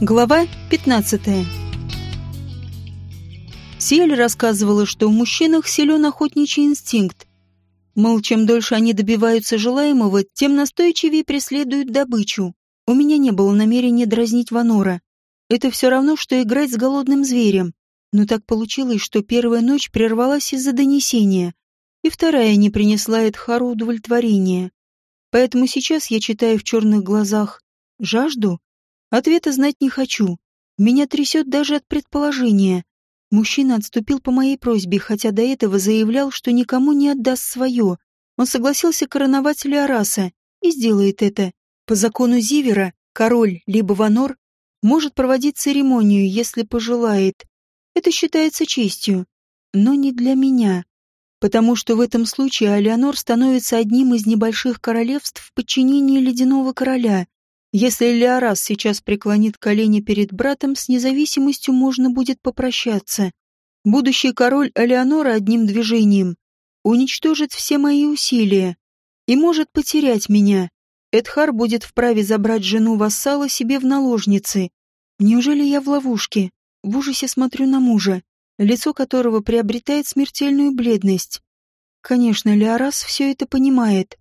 Глава 15 Сиэль рассказывала, что в мужчинах силен охотничий инстинкт. Мол, чем дольше они добиваются желаемого, тем настойчивее преследуют добычу. У меня не было намерения дразнить Ванора. Это все равно, что играть с голодным зверем. Но так получилось, что первая ночь прервалась из-за донесения, и вторая не принесла Эдхару удовлетворения. Поэтому сейчас я читаю в черных глазах «Жажду?» Ответа знать не хочу. Меня трясет даже от предположения. Мужчина отступил по моей просьбе, хотя до этого заявлял, что никому не отдаст свое. Он согласился короновать Леораса и сделает это. По закону Зивера, король либо Ванор может проводить церемонию, если пожелает. Это считается честью. Но не для меня. Потому что в этом случае Алеонор становится одним из небольших королевств в подчинении Ледяного Короля. Если Леорас сейчас преклонит колени перед братом, с независимостью можно будет попрощаться. Будущий король Алеонора одним движением уничтожит все мои усилия и может потерять меня. Эдхар будет вправе забрать жену вассала себе в наложницы. Неужели я в ловушке? В ужасе смотрю на мужа, лицо которого приобретает смертельную бледность. Конечно, Леорас все это понимает.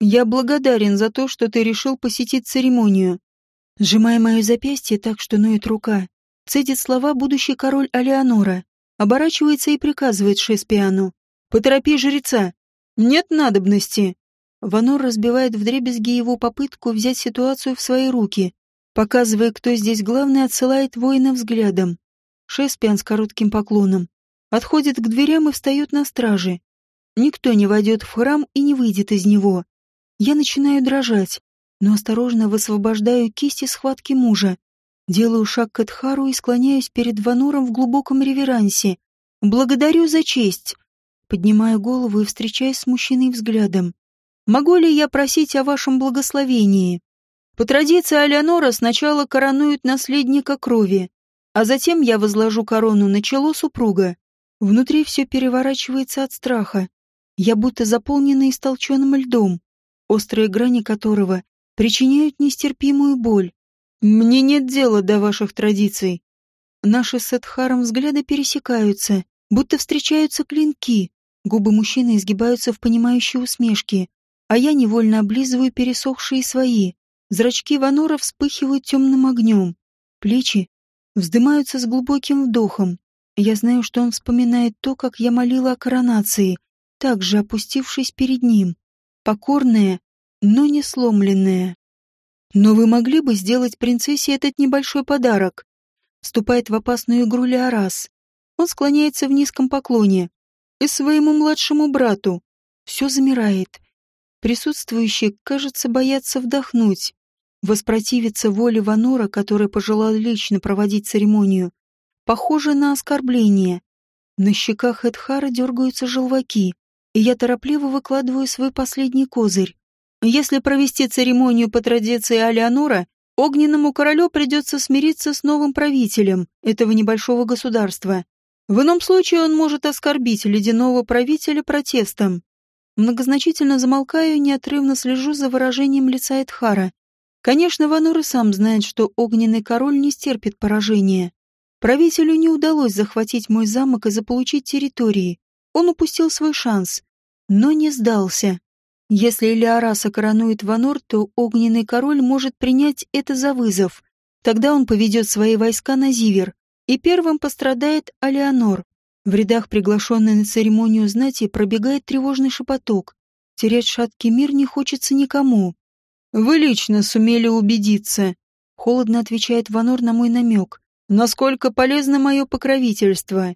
Я благодарен за то, что ты решил посетить церемонию. Сжимая мое запястье так, что ноет рука, цедит слова будущий король Алеонора, оборачивается и приказывает Шеспиану. «Поторопи жреца! Нет надобности!» Ванор разбивает вдребезги его попытку взять ситуацию в свои руки, показывая, кто здесь главный, отсылает воина взглядом. Шеспиан с коротким поклоном отходит к дверям и встает на страже. Никто не войдет в храм и не выйдет из него. Я начинаю дрожать, но осторожно высвобождаю кисти схватки мужа. Делаю шаг к Эдхару и склоняюсь перед Вануром в глубоком реверансе. Благодарю за честь. Поднимаю голову и встречаюсь с мужчиной взглядом. Могу ли я просить о вашем благословении? По традиции Алеонора сначала коронуют наследника крови, а затем я возложу корону на чело супруга. Внутри все переворачивается от страха. Я будто заполнена истолченным льдом острые грани которого причиняют нестерпимую боль. Мне нет дела до ваших традиций. Наши с Эдхаром взгляды пересекаются, будто встречаются клинки. Губы мужчины изгибаются в понимающей усмешке, а я невольно облизываю пересохшие свои. Зрачки Ванора вспыхивают темным огнем. Плечи вздымаются с глубоким вдохом. Я знаю, что он вспоминает то, как я молила о коронации, также опустившись перед ним покорная, но не сломленная. Но вы могли бы сделать принцессе этот небольшой подарок. Вступает в опасную игру Леорас. Он склоняется в низком поклоне. И своему младшему брату. Все замирает. Присутствующие, кажется, боятся вдохнуть. Воспротивиться воле Ванора, который пожелал лично проводить церемонию, похоже на оскорбление. На щеках Эдхара дергаются желваки и я торопливо выкладываю свой последний козырь. Если провести церемонию по традиции Алеонора, огненному королю придется смириться с новым правителем этого небольшого государства. В ином случае он может оскорбить ледяного правителя протестом. Многозначительно замолкаю, неотрывно слежу за выражением лица Эдхара. Конечно, Ванур и сам знает, что огненный король не стерпит поражения. Правителю не удалось захватить мой замок и заполучить территории. Он упустил свой шанс но не сдался. Если Элиараса коронует Ванор, то Огненный Король может принять это за вызов. Тогда он поведет свои войска на Зивер, и первым пострадает Алеонор. В рядах приглашенной на церемонию знати пробегает тревожный шепоток. Терять шаткий мир не хочется никому. «Вы лично сумели убедиться», — холодно отвечает Ванор на мой намек. «Насколько полезно мое покровительство.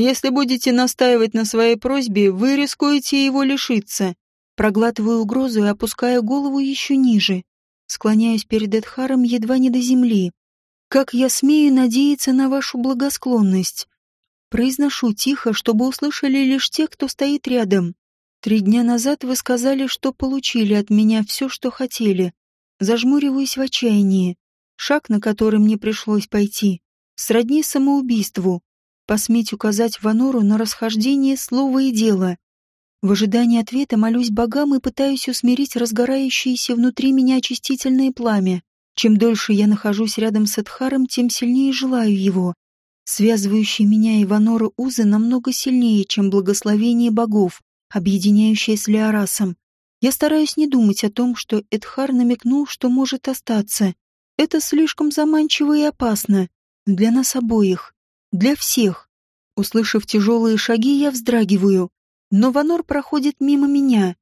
Если будете настаивать на своей просьбе, вы рискуете его лишиться. Проглатываю угрозу и опускаю голову еще ниже. Склоняюсь перед Эдхаром едва не до земли. Как я смею надеяться на вашу благосклонность? Произношу тихо, чтобы услышали лишь те, кто стоит рядом. Три дня назад вы сказали, что получили от меня все, что хотели. Зажмуриваюсь в отчаянии. Шаг, на который мне пришлось пойти, сродни самоубийству посметь указать Ванору на расхождение слова и дела. В ожидании ответа молюсь богам и пытаюсь усмирить разгорающееся внутри меня очистительное пламя. Чем дольше я нахожусь рядом с Эдхаром, тем сильнее желаю его. Связывающие меня и Ванора узы намного сильнее, чем благословение богов, объединяющее с Леорасом. Я стараюсь не думать о том, что Эдхар намекнул, что может остаться. Это слишком заманчиво и опасно. Для нас обоих. Для всех. Услышав тяжелые шаги, я вздрагиваю. Но Ванор проходит мимо меня.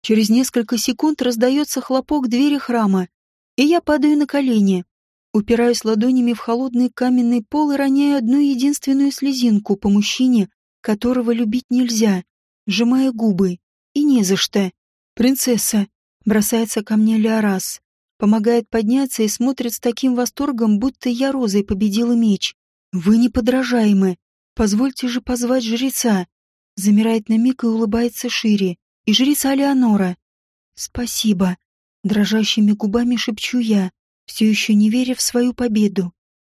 Через несколько секунд раздается хлопок двери храма, и я падаю на колени. Упираюсь ладонями в холодный каменный пол и роняю одну единственную слезинку по мужчине, которого любить нельзя, сжимая губы. И не за что. «Принцесса!» — бросается ко мне Леорас. Помогает подняться и смотрит с таким восторгом, будто я розой победила меч. «Вы неподражаемы. Позвольте же позвать жреца». Замирает на миг и улыбается шире. И жрица Алеонора. «Спасибо». Дрожащими губами шепчу я, все еще не веря в свою победу.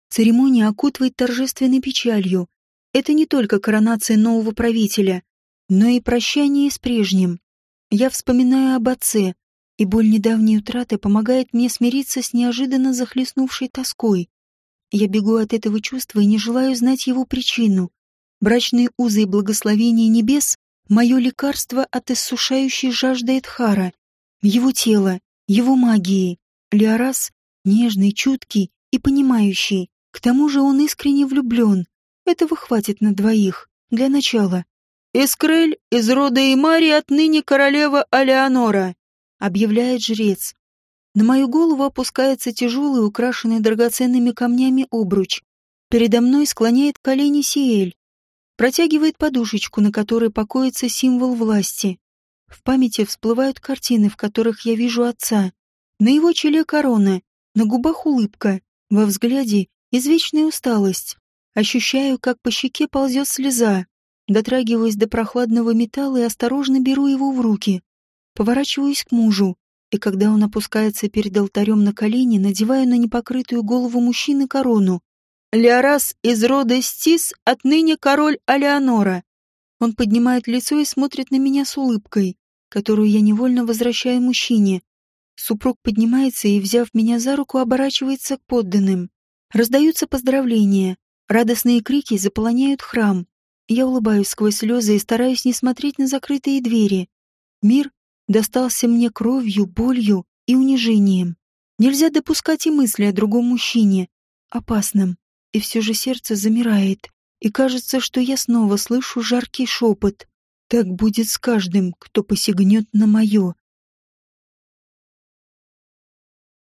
Церемония окутывает торжественной печалью. Это не только коронация нового правителя, но и прощание с прежним. Я вспоминаю об отце, и боль недавней утраты помогает мне смириться с неожиданно захлестнувшей тоской. Я бегу от этого чувства и не желаю знать его причину. Брачные узы и благословения небес — мое лекарство от иссушающей жажды Эдхара, его тела, его магии. Лиарас — нежный, чуткий и понимающий. К тому же он искренне влюблен. Этого хватит на двоих, для начала. «Искрель из рода Имари отныне королева Алеонора», — объявляет жрец. На мою голову опускается тяжелый, украшенный драгоценными камнями обруч. Передо мной склоняет колени Сиэль. Протягивает подушечку, на которой покоится символ власти. В памяти всплывают картины, в которых я вижу отца. На его челе корона, на губах улыбка, во взгляде извечная усталость. Ощущаю, как по щеке ползет слеза. Дотрагиваюсь до прохладного металла и осторожно беру его в руки. Поворачиваюсь к мужу, и когда он опускается перед алтарем на колени, надеваю на непокрытую голову мужчины корону. «Леорас из рода Стис, отныне король Алеонора». Он поднимает лицо и смотрит на меня с улыбкой, которую я невольно возвращаю мужчине. Супруг поднимается и, взяв меня за руку, оборачивается к подданным. Раздаются поздравления. Радостные крики заполоняют храм. Я улыбаюсь сквозь слезы и стараюсь не смотреть на закрытые двери. Мир достался мне кровью, болью и унижением. Нельзя допускать и мысли о другом мужчине. Опасном. И все же сердце замирает. И кажется, что я снова слышу жаркий шепот. Так будет с каждым, кто посягнет на мое.